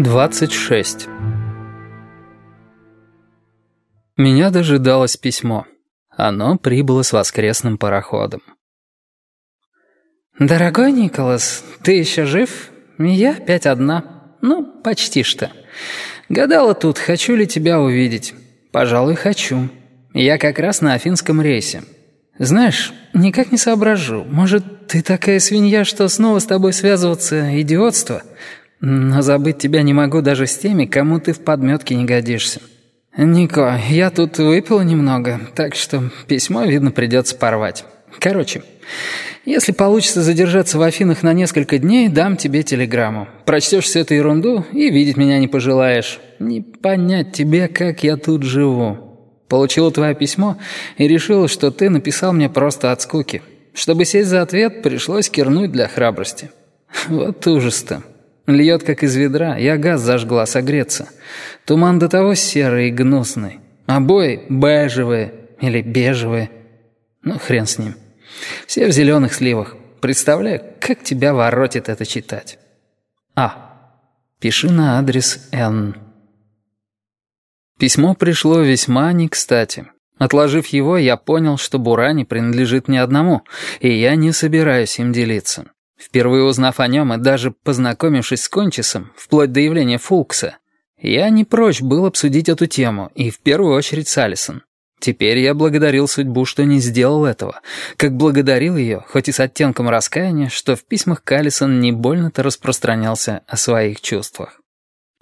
26. Меня дожидалось письмо. Оно прибыло с воскресным пароходом. «Дорогой Николас, ты еще жив? Я опять одна. Ну, почти что. Гадала тут, хочу ли тебя увидеть. Пожалуй, хочу. Я как раз на афинском рейсе. Знаешь, никак не соображу. Может, ты такая свинья, что снова с тобой связываться — идиотство? Но забыть тебя не могу даже с теми, кому ты в подметке не годишься. Нико, я тут выпил немного, так что письмо, видно, придется порвать. Короче, если получится задержаться в Афинах на несколько дней, дам тебе телеграмму. Прочтешь всю эту ерунду и видеть меня не пожелаешь. Не понять тебе, как я тут живу». Получила твое письмо и решила, что ты написал мне просто от скуки. Чтобы сесть за ответ, пришлось кирнуть для храбрости. Вот ужас-то. Льет, как из ведра, я газ зажгла согреться. Туман до того серый и гнусный. Обои бежевые или бежевые. Ну, хрен с ним. Все в зеленых сливах. Представляю, как тебя воротит это читать. А. Пиши на адрес Н. Письмо пришло весьма не кстати. Отложив его, я понял, что Бурани принадлежит не одному, и я не собираюсь им делиться. Впервые узнав о нем и даже познакомившись с Кончисом, вплоть до явления Фулкса, я не прочь был обсудить эту тему, и в первую очередь с Алисон. Теперь я благодарил судьбу, что не сделал этого, как благодарил ее, хоть и с оттенком раскаяния, что в письмах к не больно-то распространялся о своих чувствах.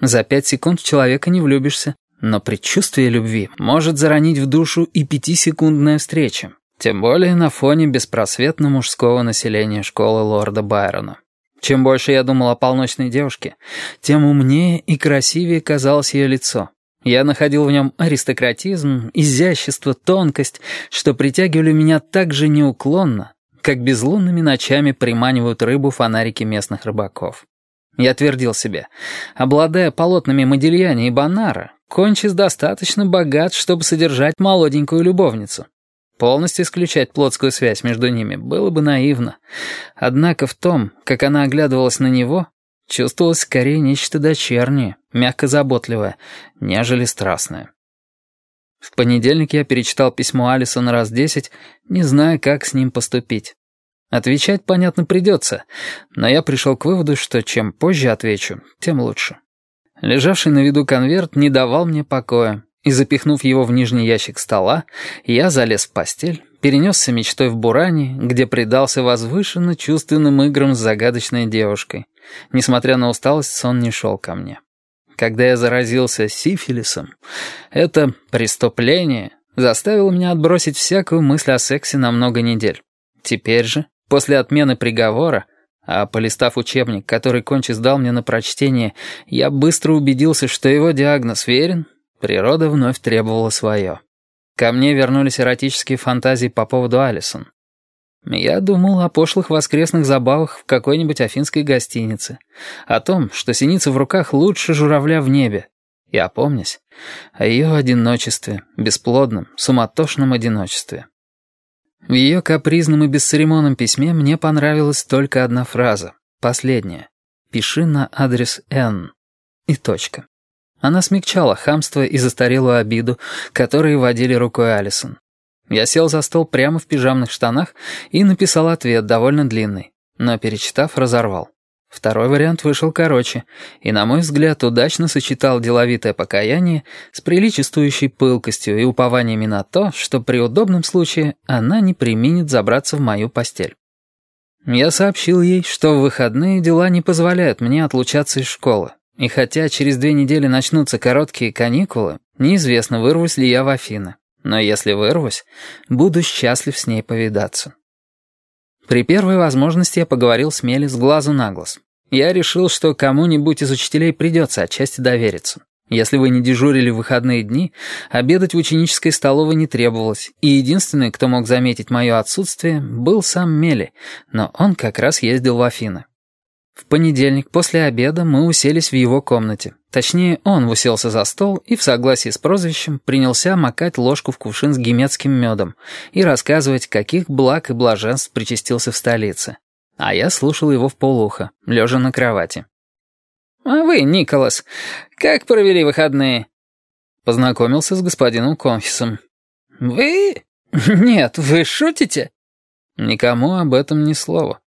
За пять секунд в человека не влюбишься, но предчувствие любви может заронить в душу и пятисекундная встреча, тем более на фоне беспросветно мужского населения школы лорда Байрона. Чем больше я думал о полночной девушке, тем умнее и красивее казалось ее лицо. Я находил в нем аристократизм, изящество, тонкость, что притягивали меня так же неуклонно, как безлунными ночами приманивают рыбу фонарики местных рыбаков. Я твердил себе, обладая полотнами Модильяни и Бонара, Кончис достаточно богат, чтобы содержать молоденькую любовницу. Полностью исключать плотскую связь между ними было бы наивно. Однако в том, как она оглядывалась на него, чувствовалось скорее нечто дочернее, мягко заботливое, нежели страстное. В понедельник я перечитал письмо Алисона раз десять, не зная, как с ним поступить. Отвечать, понятно, придется, но я пришел к выводу, что чем позже отвечу, тем лучше. Лежавший на виду конверт не давал мне покоя, и, запихнув его в нижний ящик стола, я залез в постель, перенесся мечтой в Буране, где предался возвышенно чувственным играм с загадочной девушкой. Несмотря на усталость, сон не шел ко мне. Когда я заразился сифилисом, это преступление заставило меня отбросить всякую мысль о сексе на много недель. Теперь же, после отмены приговора, а полистав учебник, который Кончи сдал мне на прочтение, я быстро убедился, что его диагноз верен, природа вновь требовала свое. Ко мне вернулись эротические фантазии по поводу Алисон. Я думал о пошлых воскресных забавах в какой-нибудь афинской гостинице, о том, что синица в руках лучше журавля в небе, и опомнясь о ее одиночестве, бесплодном, суматошном одиночестве. В ее капризном и бесцеремонном письме мне понравилась только одна фраза, последняя. «Пиши на адрес Н». И точка. Она смягчала хамство и застарелую обиду, которые водили рукой Алисон. Я сел за стол прямо в пижамных штанах и написал ответ, довольно длинный, но, перечитав, разорвал. Второй вариант вышел короче, и, на мой взгляд, удачно сочетал деловитое покаяние с приличествующей пылкостью и упованиями на то, что при удобном случае она не применит забраться в мою постель. Я сообщил ей, что в выходные дела не позволяют мне отлучаться из школы, и хотя через две недели начнутся короткие каникулы, неизвестно, вырвусь ли я в Афины. Но если вырвусь, буду счастлив с ней повидаться. При первой возможности я поговорил с Мели с глазу на глаз. Я решил, что кому-нибудь из учителей придется отчасти довериться. Если вы не дежурили в выходные дни, обедать в ученической столовой не требовалось, и единственный, кто мог заметить мое отсутствие, был сам Мели, но он как раз ездил в Афины. В понедельник после обеда мы уселись в его комнате. Точнее, он уселся за стол и в согласии с прозвищем принялся макать ложку в кувшин с гемецким медом и рассказывать, каких благ и блаженств причастился в столице. А я слушал его в полухо, лежа на кровати. А вы, Николас, как провели выходные?» Познакомился с господином Конфисом. «Вы? Нет, вы шутите?» Никому об этом ни слова.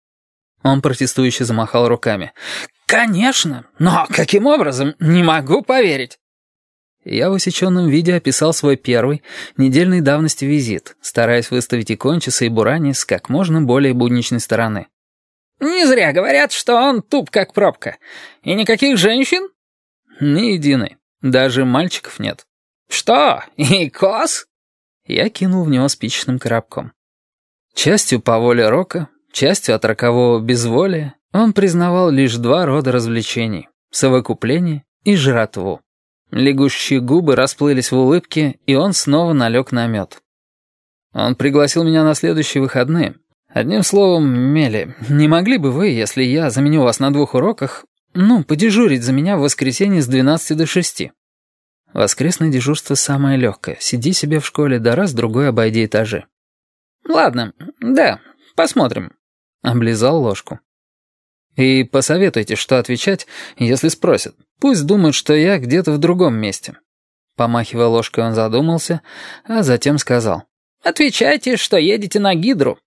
Он протестующе замахал руками. «Конечно! Но каким образом? Не могу поверить!» Я в усеченном виде описал свой первый, недельной давности визит, стараясь выставить и Кончиса, и Бурани с как можно более будничной стороны. «Не зря говорят, что он туп, как пробка. И никаких женщин?» «Ни единой. Даже мальчиков нет». «Что? И кос?» Я кинул в него спичечным коробком. Частью по воле Рока, частью от рокового безволия, он признавал лишь два рода развлечений — совокупление и жратву. Лягущие губы расплылись в улыбке, и он снова налег на мед. Он пригласил меня на следующие выходные. Одним словом, Мели, не могли бы вы, если я заменю вас на двух уроках, ну, подежурить за меня в воскресенье с 12 до 6? Воскресное дежурство самое легкое. Сиди себе в школе, да раз-другой обойди этажи. «Ладно, да, посмотрим», — облизал ложку. «И посоветуйте, что отвечать, если спросят. Пусть думают, что я где-то в другом месте». Помахивая ложкой, он задумался, а затем сказал. «Отвечайте, что едете на Гидру.